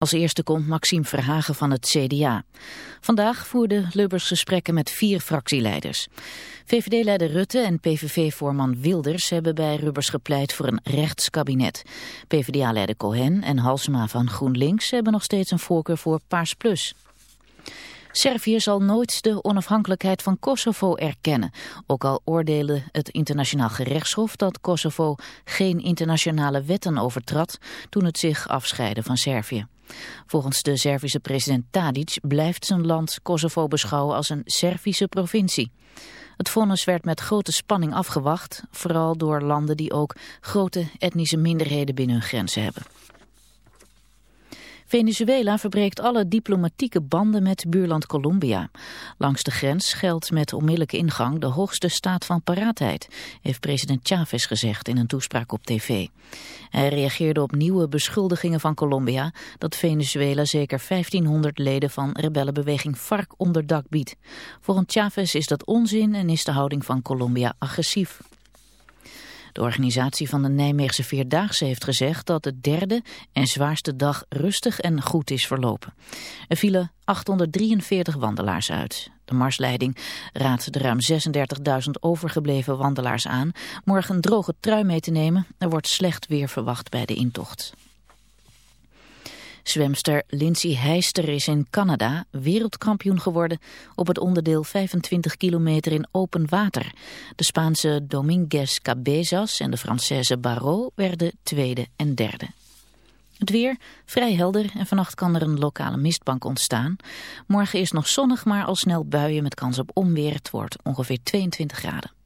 Als eerste komt Maxime Verhagen van het CDA. Vandaag voerde Lubbers gesprekken met vier fractieleiders. VVD-leider Rutte en PVV-voorman Wilders hebben bij Rubbers gepleit voor een rechtskabinet. PvdA-leider Cohen en Halsema van GroenLinks hebben nog steeds een voorkeur voor Paars Plus. Servië zal nooit de onafhankelijkheid van Kosovo erkennen. Ook al oordeelde het internationaal gerechtshof dat Kosovo geen internationale wetten overtrad toen het zich afscheidde van Servië. Volgens de Servische president Tadic blijft zijn land Kosovo beschouwen als een Servische provincie. Het vonnis werd met grote spanning afgewacht, vooral door landen die ook grote etnische minderheden binnen hun grenzen hebben. Venezuela verbreekt alle diplomatieke banden met buurland Colombia. Langs de grens geldt met onmiddellijke ingang de hoogste staat van paraatheid, heeft president Chavez gezegd in een toespraak op tv. Hij reageerde op nieuwe beschuldigingen van Colombia dat Venezuela zeker 1500 leden van rebellenbeweging FARC onder dak biedt. Volgens Chavez is dat onzin en is de houding van Colombia agressief. De organisatie van de Nijmeegse Vierdaagse heeft gezegd dat de derde en zwaarste dag rustig en goed is verlopen. Er vielen 843 wandelaars uit. De marsleiding raadt de ruim 36.000 overgebleven wandelaars aan morgen droge trui mee te nemen. Er wordt slecht weer verwacht bij de intocht. Zwemster Lindsay Heister is in Canada wereldkampioen geworden op het onderdeel 25 kilometer in open water. De Spaanse Dominguez Cabezas en de Française Barrault werden tweede en derde. Het weer vrij helder en vannacht kan er een lokale mistbank ontstaan. Morgen is nog zonnig, maar al snel buien met kans op onweer. Het wordt ongeveer 22 graden.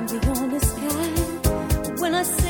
I'm the sky when I say.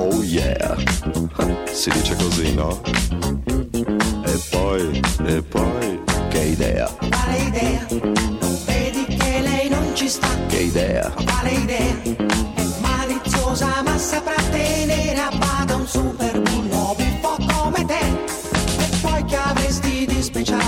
Oh yeah, si dice così, no? E poi, e poi, che idea? Quale idea? Non vedi che lei non ci sta? Che idea? Quale idea? È maliziosa ma saprà tenere a bada un super bullo buffo come te. E poi che avresti di speciale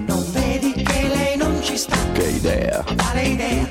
there. Nobody there.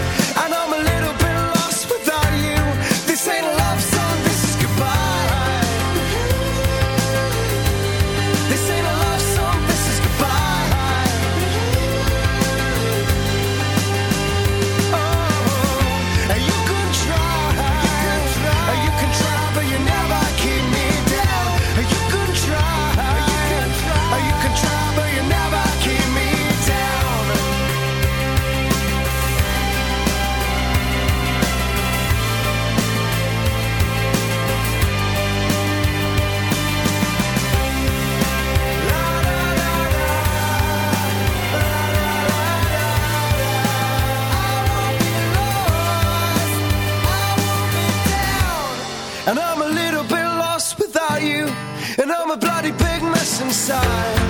time.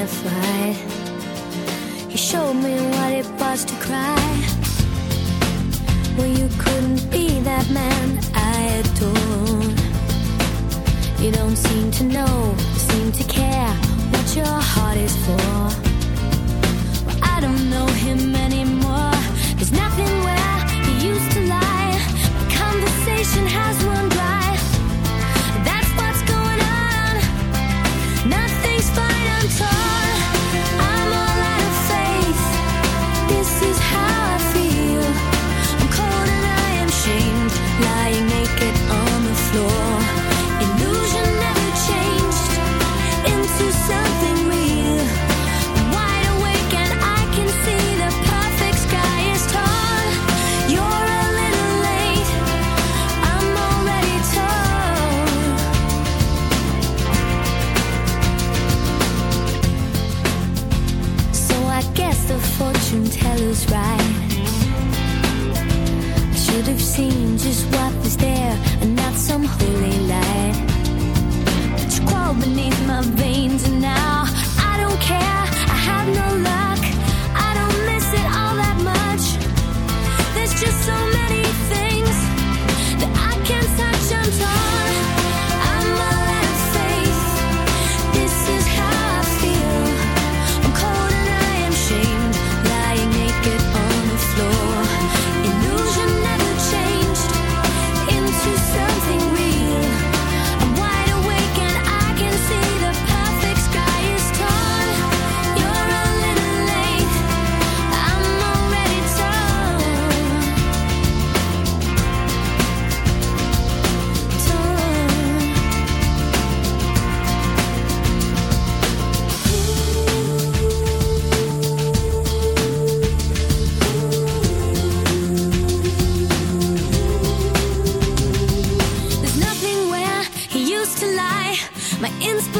dignified. You showed me what it was to cry. Well, you couldn't be that man I adored. You don't seem to know, seem to care what your heart is for. inspiration.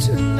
tonight.